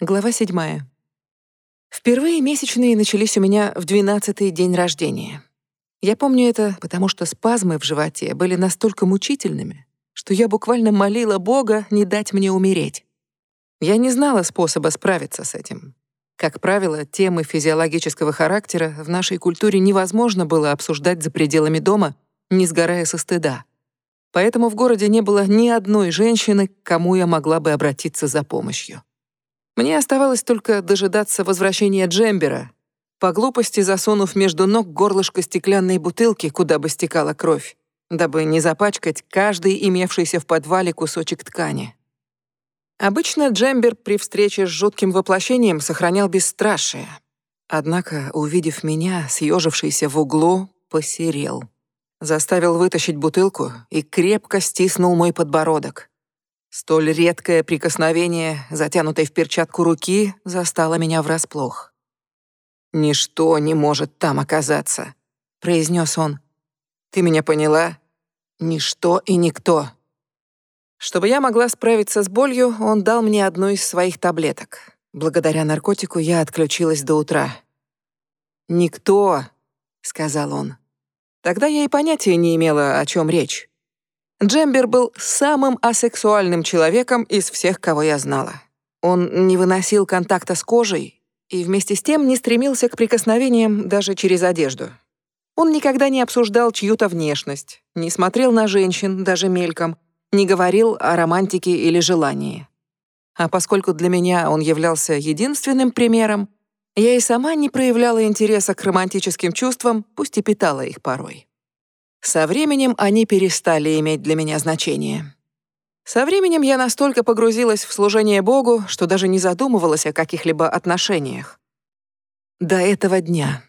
Глава седьмая. Впервые месячные начались у меня в двенадцатый день рождения. Я помню это, потому что спазмы в животе были настолько мучительными, что я буквально молила Бога не дать мне умереть. Я не знала способа справиться с этим. Как правило, темы физиологического характера в нашей культуре невозможно было обсуждать за пределами дома, не сгорая со стыда. Поэтому в городе не было ни одной женщины, к кому я могла бы обратиться за помощью. Мне оставалось только дожидаться возвращения Джембера, по глупости засунув между ног горлышко стеклянной бутылки, куда бы стекала кровь, дабы не запачкать каждый имевшийся в подвале кусочек ткани. Обычно Джембер при встрече с жутким воплощением сохранял бесстрашие. Однако, увидев меня, съежившийся в углу, посерел. Заставил вытащить бутылку и крепко стиснул мой подбородок. Столь редкое прикосновение, затянутой в перчатку руки, застало меня врасплох. «Ничто не может там оказаться», — произнес он. «Ты меня поняла? Ничто и никто». Чтобы я могла справиться с болью, он дал мне одну из своих таблеток. Благодаря наркотику я отключилась до утра. «Никто», — сказал он. Тогда я и понятия не имела, о чем речь. Джембер был самым асексуальным человеком из всех, кого я знала. Он не выносил контакта с кожей и вместе с тем не стремился к прикосновениям даже через одежду. Он никогда не обсуждал чью-то внешность, не смотрел на женщин, даже мельком, не говорил о романтике или желании. А поскольку для меня он являлся единственным примером, я и сама не проявляла интереса к романтическим чувствам, пусть и питала их порой. Со временем они перестали иметь для меня значение. Со временем я настолько погрузилась в служение Богу, что даже не задумывалась о каких-либо отношениях. До этого дня.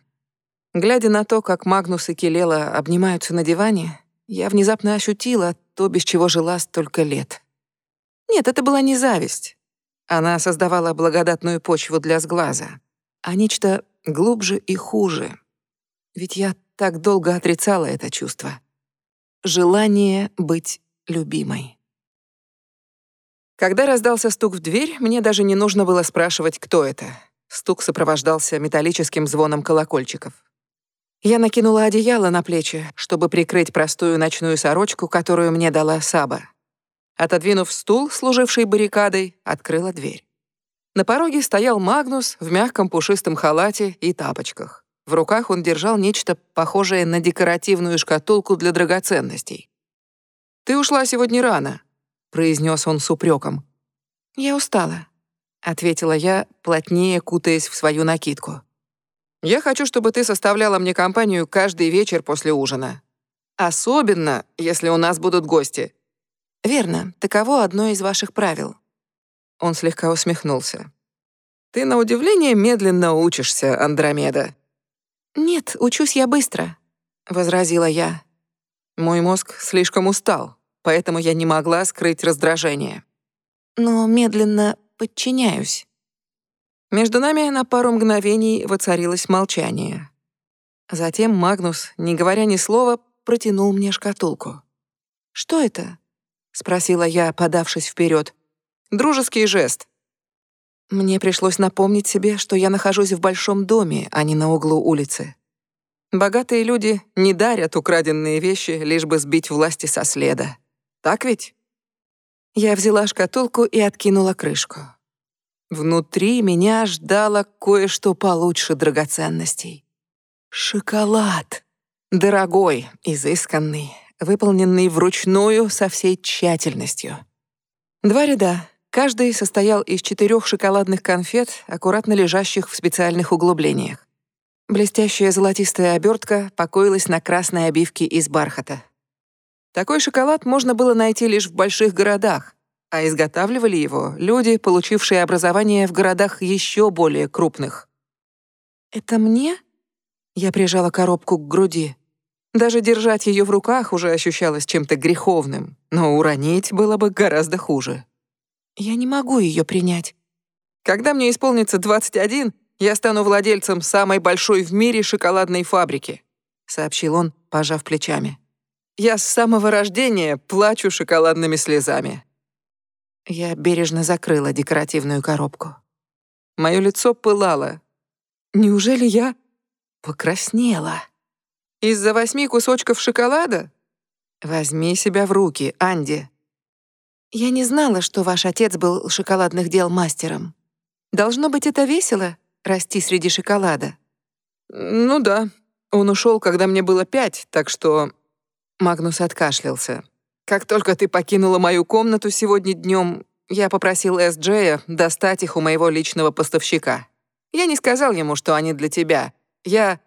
Глядя на то, как Магнус и Келела обнимаются на диване, я внезапно ощутила то, без чего жила столько лет. Нет, это была не зависть. Она создавала благодатную почву для сглаза, а нечто глубже и хуже. Ведь я так долго отрицала это чувство. Желание быть любимой. Когда раздался стук в дверь, мне даже не нужно было спрашивать, кто это. Стук сопровождался металлическим звоном колокольчиков. Я накинула одеяло на плечи, чтобы прикрыть простую ночную сорочку, которую мне дала Саба. Отодвинув стул, служивший баррикадой, открыла дверь. На пороге стоял Магнус в мягком пушистом халате и тапочках. В руках он держал нечто похожее на декоративную шкатулку для драгоценностей. «Ты ушла сегодня рано», — произнес он с упреком. «Я устала», — ответила я, плотнее кутаясь в свою накидку. «Я хочу, чтобы ты составляла мне компанию каждый вечер после ужина. Особенно, если у нас будут гости». «Верно, таково одно из ваших правил». Он слегка усмехнулся. «Ты на удивление медленно учишься, Андромеда. «Нет, учусь я быстро», — возразила я. Мой мозг слишком устал, поэтому я не могла скрыть раздражение. Но медленно подчиняюсь. Между нами на пару мгновений воцарилось молчание. Затем Магнус, не говоря ни слова, протянул мне шкатулку. «Что это?» — спросила я, подавшись вперед. «Дружеский жест. Мне пришлось напомнить себе, что я нахожусь в большом доме, а не на углу улицы. Богатые люди не дарят украденные вещи, лишь бы сбить власти со следа. Так ведь? Я взяла шкатулку и откинула крышку. Внутри меня ждало кое-что получше драгоценностей. Шоколад. Дорогой, изысканный, выполненный вручную со всей тщательностью. Два ряда, Каждый состоял из четырех шоколадных конфет, аккуратно лежащих в специальных углублениях. Блестящая золотистая обертка покоилась на красной обивке из бархата. Такой шоколад можно было найти лишь в больших городах, а изготавливали его люди, получившие образование в городах еще более крупных. «Это мне?» Я прижала коробку к груди. Даже держать ее в руках уже ощущалось чем-то греховным, но уронить было бы гораздо хуже. Я не могу ее принять. Когда мне исполнится 21, я стану владельцем самой большой в мире шоколадной фабрики, сообщил он, пожав плечами. Я с самого рождения плачу шоколадными слезами. Я бережно закрыла декоративную коробку. Мое лицо пылало. Неужели я покраснела? Из-за восьми кусочков шоколада? Возьми себя в руки, Анди. Я не знала, что ваш отец был шоколадных дел мастером. Должно быть, это весело — расти среди шоколада. Ну да. Он ушел, когда мне было пять, так что... Магнус откашлялся. Как только ты покинула мою комнату сегодня днем, я попросил Эс-Джея достать их у моего личного поставщика. Я не сказал ему, что они для тебя. Я...»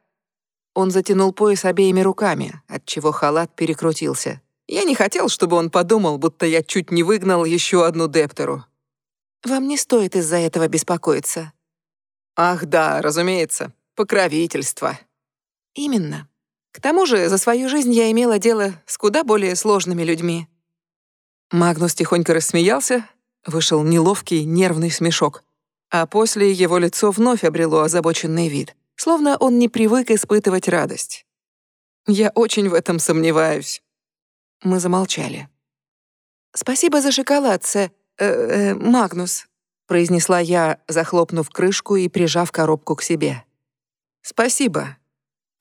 Он затянул пояс обеими руками, отчего халат перекрутился. Я не хотел, чтобы он подумал, будто я чуть не выгнал еще одну Дептеру. «Вам не стоит из-за этого беспокоиться». «Ах да, разумеется, покровительство». «Именно. К тому же за свою жизнь я имела дело с куда более сложными людьми». Магнус тихонько рассмеялся, вышел неловкий, нервный смешок, а после его лицо вновь обрело озабоченный вид, словно он не привык испытывать радость. «Я очень в этом сомневаюсь». Мы замолчали. «Спасибо за шоколад, сэ... Э, э, Магнус», произнесла я, захлопнув крышку и прижав коробку к себе. «Спасибо»,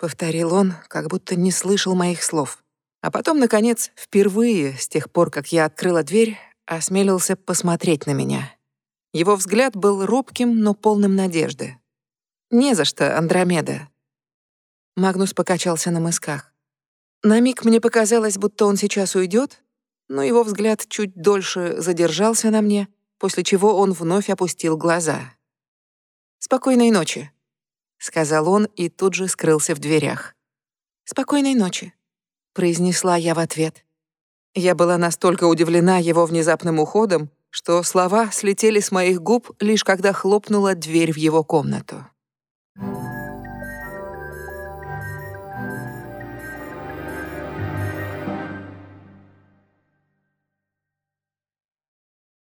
повторил он, как будто не слышал моих слов. А потом, наконец, впервые с тех пор, как я открыла дверь, осмелился посмотреть на меня. Его взгляд был робким, но полным надежды. «Не за что, Андромеда». Магнус покачался на мысках. На миг мне показалось, будто он сейчас уйдет, но его взгляд чуть дольше задержался на мне, после чего он вновь опустил глаза. «Спокойной ночи», сказал он и тут же скрылся в дверях. Спокойной ночи, произнесла я в ответ. Я была настолько удивлена его внезапным уходом, что слова слетели с моих губ лишь когда хлопнула дверь в его комнату.